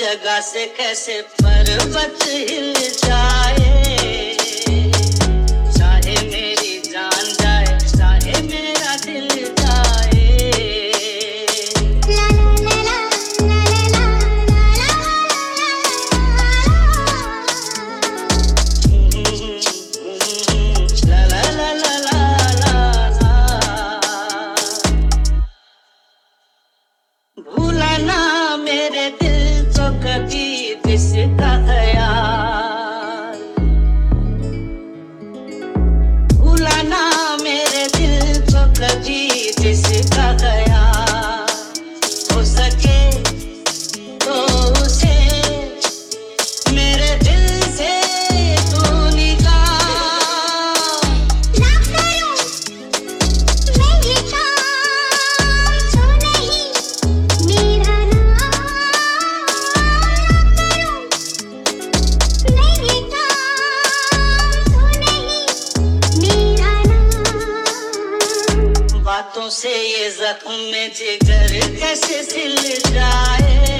जगह से कैसे पर्वत हिल जा बातों से ये जख्म में जिगर कैसे सिल जाए?